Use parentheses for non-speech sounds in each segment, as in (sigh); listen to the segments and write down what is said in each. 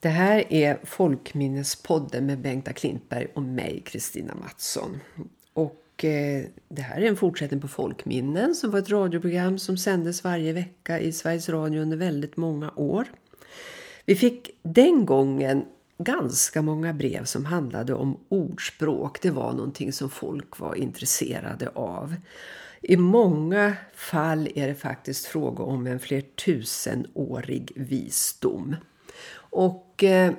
Det här är Folkminnespodden med Bengta Klintberg och mig, Kristina Mattsson. Och eh, det här är en fortsättning på Folkminnen som var ett radioprogram som sändes varje vecka i Sveriges Radio under väldigt många år. Vi fick den gången ganska många brev som handlade om ordspråk. Det var någonting som folk var intresserade av. I många fall är det faktiskt fråga om en flertusenårig visdom. Och eh,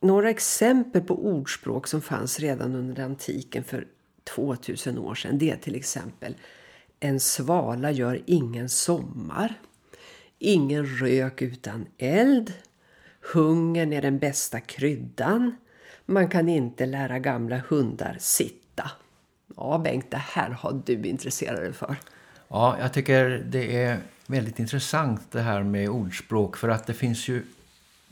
några exempel på ordspråk som fanns redan under antiken för 2000 år sedan. Det är till exempel en svala gör ingen sommar. Ingen rök utan eld. Hungern är den bästa kryddan. Man kan inte lära gamla hundar sitta. Ja, Bengt, det här har du intresserat dig för. Ja, jag tycker det är väldigt intressant det här med ordspråk för att det finns ju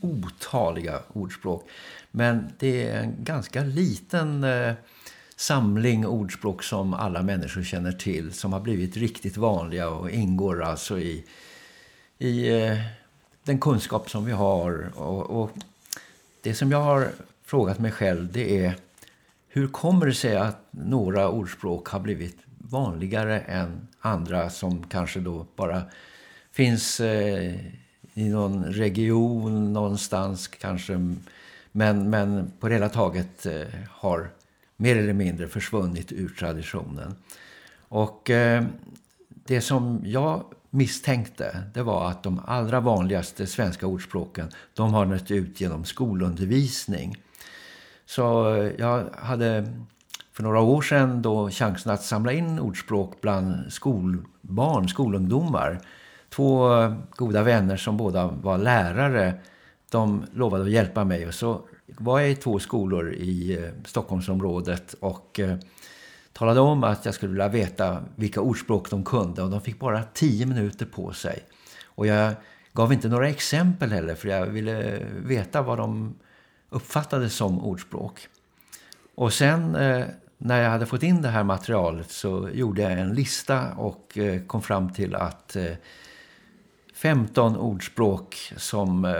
otaliga ordspråk. Men det är en ganska liten eh, samling ordspråk som alla människor känner till. Som har blivit riktigt vanliga och ingår alltså i, i eh, den kunskap som vi har. Och, och, det som jag har frågat mig själv det är hur kommer det sig att några ordspråk har blivit vanligare än andra som kanske då bara finns eh, i någon region någonstans kanske. Men, men på det hela taget eh, har mer eller mindre försvunnit ur traditionen. Och eh, det som jag misstänkte det var att de allra vanligaste svenska ordspråken de har nött ut genom skolundervisning. Så eh, jag hade för några år sedan då chansen att samla in ordspråk bland skolbarn, skolungdomar två goda vänner som båda var lärare. De lovade att hjälpa mig och så var jag i två skolor i eh, Stockholmsområdet och eh, talade om att jag skulle vilja veta vilka ordspråk de kunde och de fick bara tio minuter på sig. Och jag gav inte några exempel heller för jag ville veta vad de uppfattade som ordspråk. Och sen eh, när jag hade fått in det här materialet så gjorde jag en lista och kom fram till att 15 ordspråk som, eh,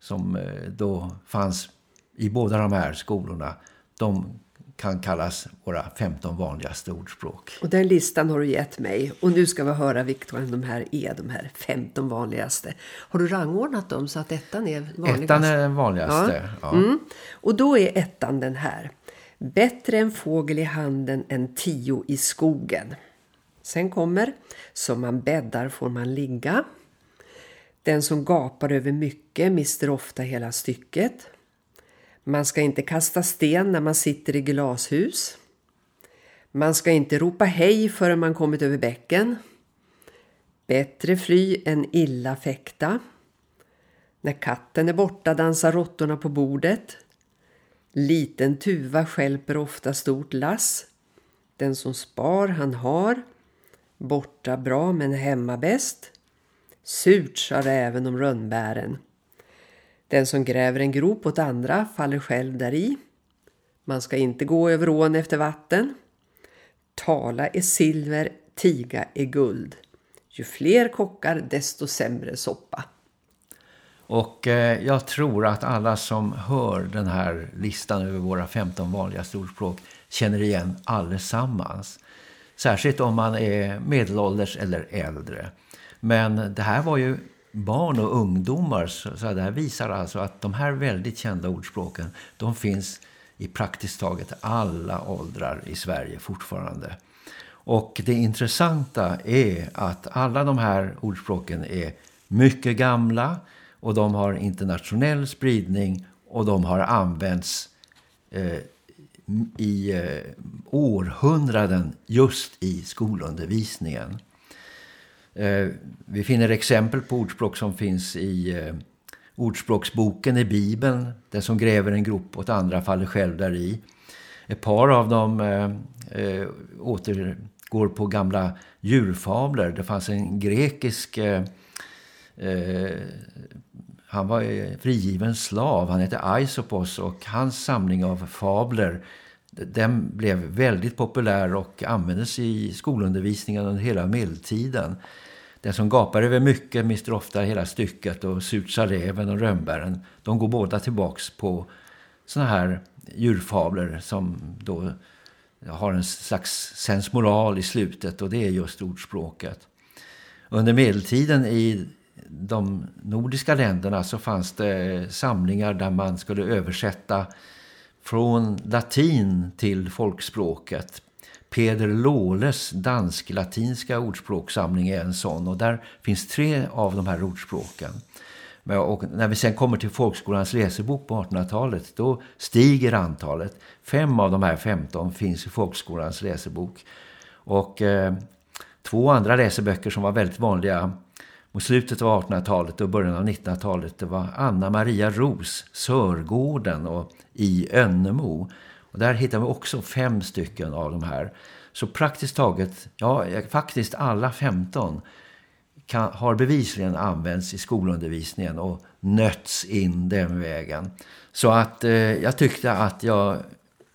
som eh, då fanns i båda de här skolorna. De kan kallas våra 15 vanligaste ordspråk. Och den listan har du gett mig. Och nu ska vi höra vilka de här är, de här 15 vanligaste. Har du rangordnat dem så att ettan är vanligast? Ettan är den vanligaste, ja. ja. Mm. Och då är ettan den här. Bättre en fågel i handen än tio i skogen. Sen kommer, som man bäddar får man ligga. Den som gapar över mycket mister ofta hela stycket. Man ska inte kasta sten när man sitter i glashus. Man ska inte ropa hej förrän man kommit över bäcken. Bättre fly än illa fäkta. När katten är borta dansar råttorna på bordet. Liten tuva skälper ofta stort lass. Den som spar han har. Borta bra men hemma bäst. Surt sa räven om rönnbären. Den som gräver en grop åt andra faller själv däri. Man ska inte gå över ån efter vatten. Tala är silver, tiga är guld. Ju fler kockar desto sämre soppa. Och eh, jag tror att alla som hör den här listan över våra 15 vanligaste ordspråk känner igen allesammans. Särskilt om man är medelålders eller äldre. Men det här var ju barn och ungdomar så, så det här visar alltså att de här väldigt kända ordspråken de finns i praktiskt taget alla åldrar i Sverige fortfarande. Och det intressanta är att alla de här ordspråken är mycket gamla och de har internationell spridning och de har använts eh, i eh, århundraden just i skolundervisningen. Eh, vi finner exempel på ordspråk som finns i eh, ordspråksboken i Bibeln. Den som gräver en grop åt andra faller själv där i. Ett par av dem eh, eh, återgår på gamla djurfabler. Det fanns en grekisk... Eh, eh han var eh, frigiven slav. Han hette Aisopos och hans samling av fabler den blev väldigt populär och användes i skolundervisningen under hela medeltiden. Den som gapar över mycket mister ofta hela stycket och surt sa räven och rönnbären. De går båda tillbaks på såna här djurfabler som då har en slags sensmoral i slutet och det är just ordspråket. Under medeltiden i de nordiska länderna så fanns det samlingar där man skulle översätta från latin till folkspråket. Peder Låles dansk-latinska ordspråksamling är en sån och där finns tre av de här ordspråken. Och när vi sen kommer till folkskolans läsebok på 1800-talet då stiger antalet. Fem av de här 15 finns i folkskolans läsebok. Och eh, två andra läseböcker som var väldigt vanliga mot slutet av 1800-talet och början av 1900-talet det var Anna Maria Ros, Sörgården och I Önnemo. Och där hittar vi också fem stycken av de här. Så praktiskt taget, ja faktiskt alla 15 kan, har bevisligen använts i skolundervisningen och nötts in den vägen. Så att eh, jag tyckte att jag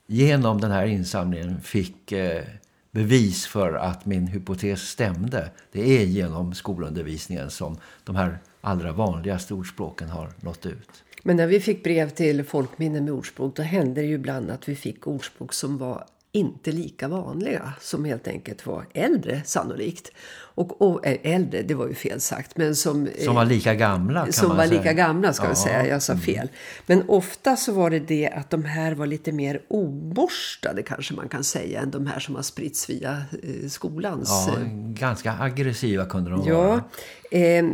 genom den här insamlingen fick eh, bevis för att min hypotes stämde. Det är genom skolundervisningen som de här allra vanligaste ordspråken har nått ut. Men när vi fick brev till folkminnen med ordspråk då hände det ju ibland att vi fick ordspråk som var inte lika vanliga som helt enkelt var äldre sannolikt. Och, och äh, äldre, det var ju fel sagt. Men som, som var lika gamla kan Som man var säga. lika gamla ska Ja. jag säga, jag sa fel. Men ofta så var det det att de här var lite mer oborstade kanske man kan säga än de här som har spritts via eh, skolans... Ja, eh, ganska aggressiva kunde de Ja, vara. eh,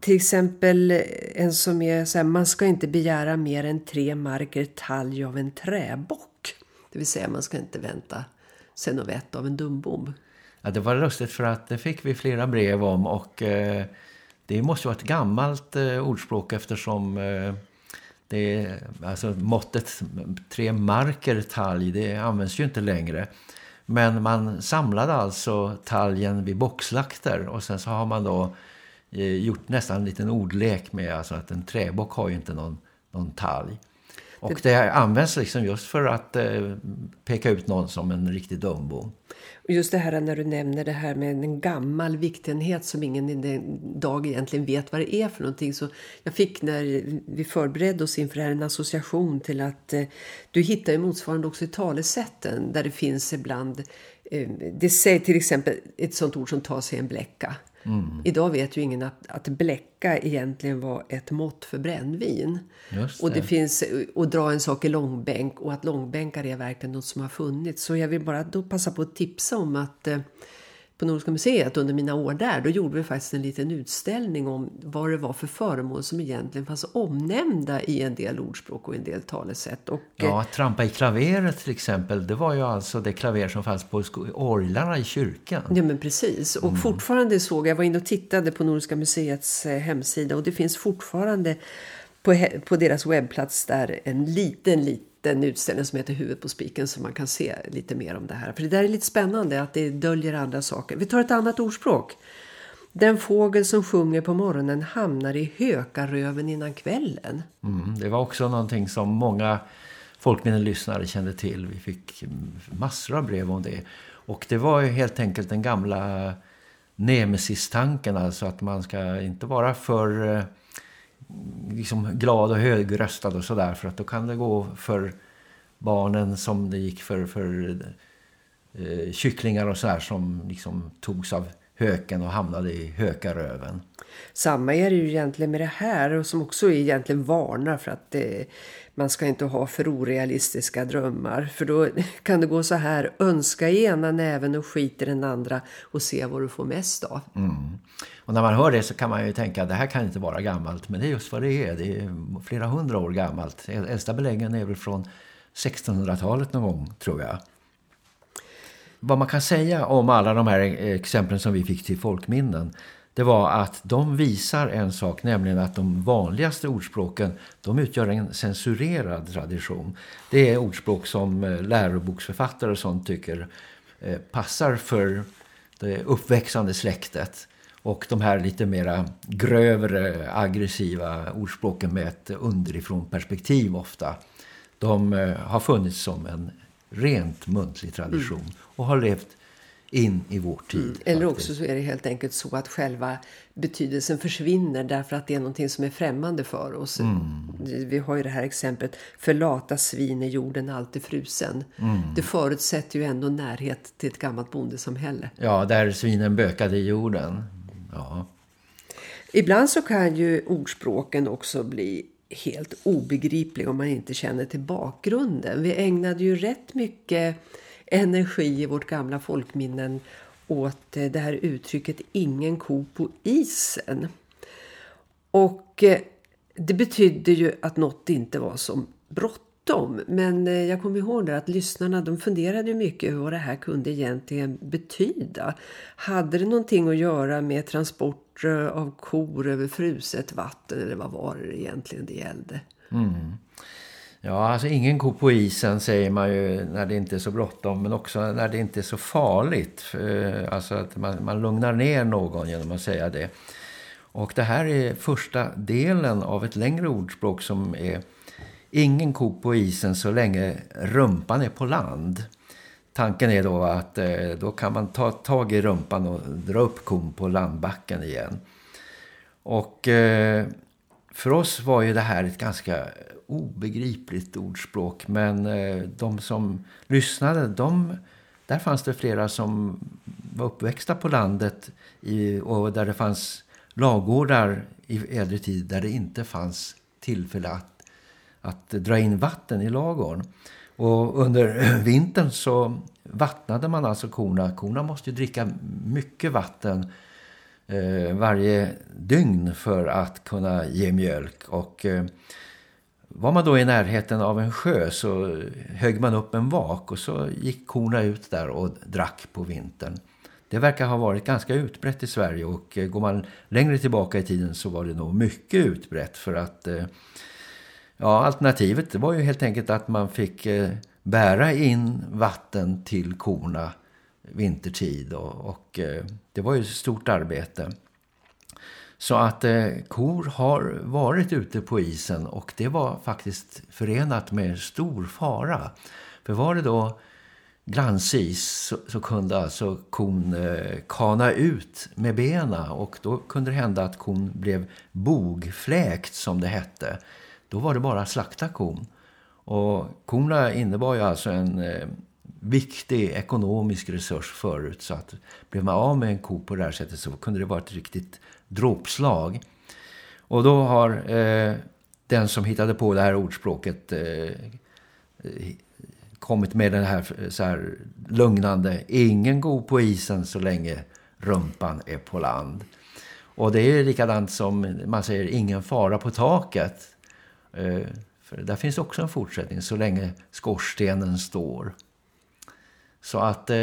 till exempel en som är så här, man ska inte begära mer än tre marker talj av en träbock. Det vill säga man ska inte vänta sen och vett av en dumbom. Ja, det var lustigt för att det fick vi flera brev om och eh, det måste vara ett gammalt eh, ordspråk eftersom eh, det alltså måttet tre marker talj, det används ju inte längre. Men man samlade alltså taljen vid boxlakter och sen så har man då eh, gjort nästan en liten ordlek med alltså att en träbock har ju inte någon, någon talj. Och det används liksom just för att eh, peka ut någon som en riktig dumbom. Och just det här när du nämner det här med en gammal viktenhet som ingen idag egentligen vet vad det är för någonting. Så jag fick när vi förberedde oss inför det här en association till att eh, du hittar ju motsvarande också i talesätten där det finns ibland eh, det säger till exempel ett sånt ord som ta sig en bläcka. Idag vet ju ingen att, att bläcka egentligen var ett mått för brännvin. Just Och det det. finns att dra en sak i långbänk och att långbänkar är verkligen något som har funnits. Så jag vill bara då passa på att tipsa om att eh, på Nordiska museet under mina år där, då gjorde vi faktiskt en liten utställning om vad det var för föremål som egentligen fanns omnämnda i en del ordspråk och en del talesätt. Och, eh, Ja, att trampa i klaveret till exempel, det var ju alltså det klaver som fanns på orglarna i kyrkan. Ja men precis. Och fortfarande såg jag, var inne och tittade på Nordiska museets eh, hemsida och det finns fortfarande på, på deras webbplats där en liten, liten den utställning som heter Huvudet på spiken så man kan se lite mer om det här. För det där är lite spännande att det döljer andra saker. Vi tar ett annat ordspråk. Den fågel som sjunger på morgonen hamnar i hökaröven innan kvällen. Mm, det var också någonting som många folkminnelyssnare kände till. Vi fick massor av brev om det. Och det var ju helt enkelt den gamla nemesis-tanken, alltså att man ska inte vara för eh, liksom glad och högröstad och sådär för att då kan det gå för barnen som det gick för, för eh, kycklingar och sådär som liksom togs av höken och hamnade i hökaröven. Samma är det ju egentligen med det här och som också egentligen varnar för att det, man ska inte ha för orealistiska drömmar. För då (laughs) kan det gå så här, önska i ena näven och skit i den andra och se vad du får mest av. Mm. Och när man hör det så kan man ju tänka att det här kan inte vara gammalt. Men det är just vad det är. Det är flera hundra år gammalt. Äldsta beläggen är väl från 1600-talet någon gång tror jag. Vad man kan säga om alla de här eh, exemplen som vi fick till folkminnen det var att de visar en sak, nämligen att de vanligaste ordspråken de utgör en censurerad tradition. Det är ordspråk som eh, läroboksförfattare och sånt tycker eh, passar för det uppväxande släktet. Och de här lite mera grövre, aggressiva ordspråken med ett underifrån perspektiv ofta. De har funnits som en rent muntlig tradition och har levt in i vår tid. Mm. Eller också så är det helt enkelt så att själva betydelsen försvinner därför att det är någonting som är främmande för oss. Mm. Vi har ju det här exemplet, förlata svin är jorden alltid frusen. Mm. Det förutsätter ju ändå närhet till ett gammalt bondesamhälle. Ja, där svinen bökade i jorden. Ja. Ibland så kan ju ordspråken också bli helt obegriplig om man inte känner till bakgrunden. Vi ägnade ju rätt mycket energi i vårt gamla folkminnen åt eh, det här uttrycket ingen ko på isen. Och eh, det betydde ju att något inte var som bråttom. Men eh, jag kommer ihåg det att lyssnarna de funderade mycket över vad det här kunde egentligen betyda. Hade det någonting att göra med transport eh, av kor över fruset vatten eller vad var det egentligen det gällde? Mm. Ja, alltså ingen ko på isen säger man ju när det inte är så bråttom men också när det inte är så farligt. Eh, alltså att man, man lugnar ner någon genom att säga det. Och det här är första delen av ett längre ordspråk som är ingen ko på isen så länge rumpan är på land. Tanken är då att eh, då kan man ta tag i rumpan och dra upp kon på landbacken igen. Och eh, för oss var ju det här ett ganska obegripligt ordspråk. Men eh, de som lyssnade, de, där fanns det flera som var uppväxta på landet i, och där det fanns lagårdar i äldre tid där det inte fanns tillfälle att, att dra in vatten i lagorn. Och under (clears throat) vintern så vattnade man alltså korna. Korna måste ju dricka mycket vatten eh, varje dygn för att kunna ge mjölk. Och eh, var man då i närheten av en sjö så högg man upp en vak och så gick korna ut där och drack på vintern. Det verkar ha varit ganska utbrett i Sverige och eh, går man längre tillbaka i tiden så var det nog mycket utbrett för att eh, ja, alternativet var ju helt enkelt att man fick eh, bära in vatten till korna vintertid och, och eh, det var ju ett stort arbete. Så att eh, kor har varit ute på isen och det var faktiskt förenat med stor fara. För var det då glansis så, så kunde alltså kon eh, kana ut med bena och då kunde det hända att kon blev bogfläkt som det hette. Då var det bara slakta kon. Och korna innebar ju alltså en eh, viktig ekonomisk resurs förut så att blev man av med en ko på det här sättet så kunde det vara ett riktigt dråpslag. Och då har eh, den som hittade på det här ordspråket eh, eh kommit med den här, eh, så här lugnande ingen go på isen så länge rumpan är på land. Och det är likadant som man säger ingen fara på taket. Eh, för där finns också en fortsättning så länge skorstenen står. Så att eh,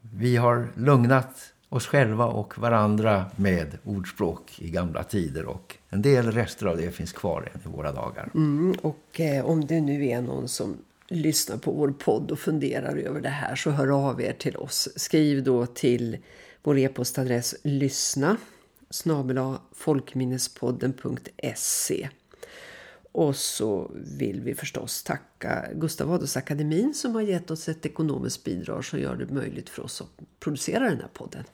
vi har lugnat oss själva och varandra med ordspråk i gamla tider och en del rester av det finns kvar än i våra dagar. Mm, och eh, om det nu är någon som lyssnar på vår podd och funderar över det här så hör av er till oss. Skriv då till vår e-postadress lyssna snabela folkminnespodden.se och så vill vi förstås tacka Gustav Adolfs akademin som har gett oss ett ekonomiskt bidrag som gör det möjligt för oss att producera den här podden.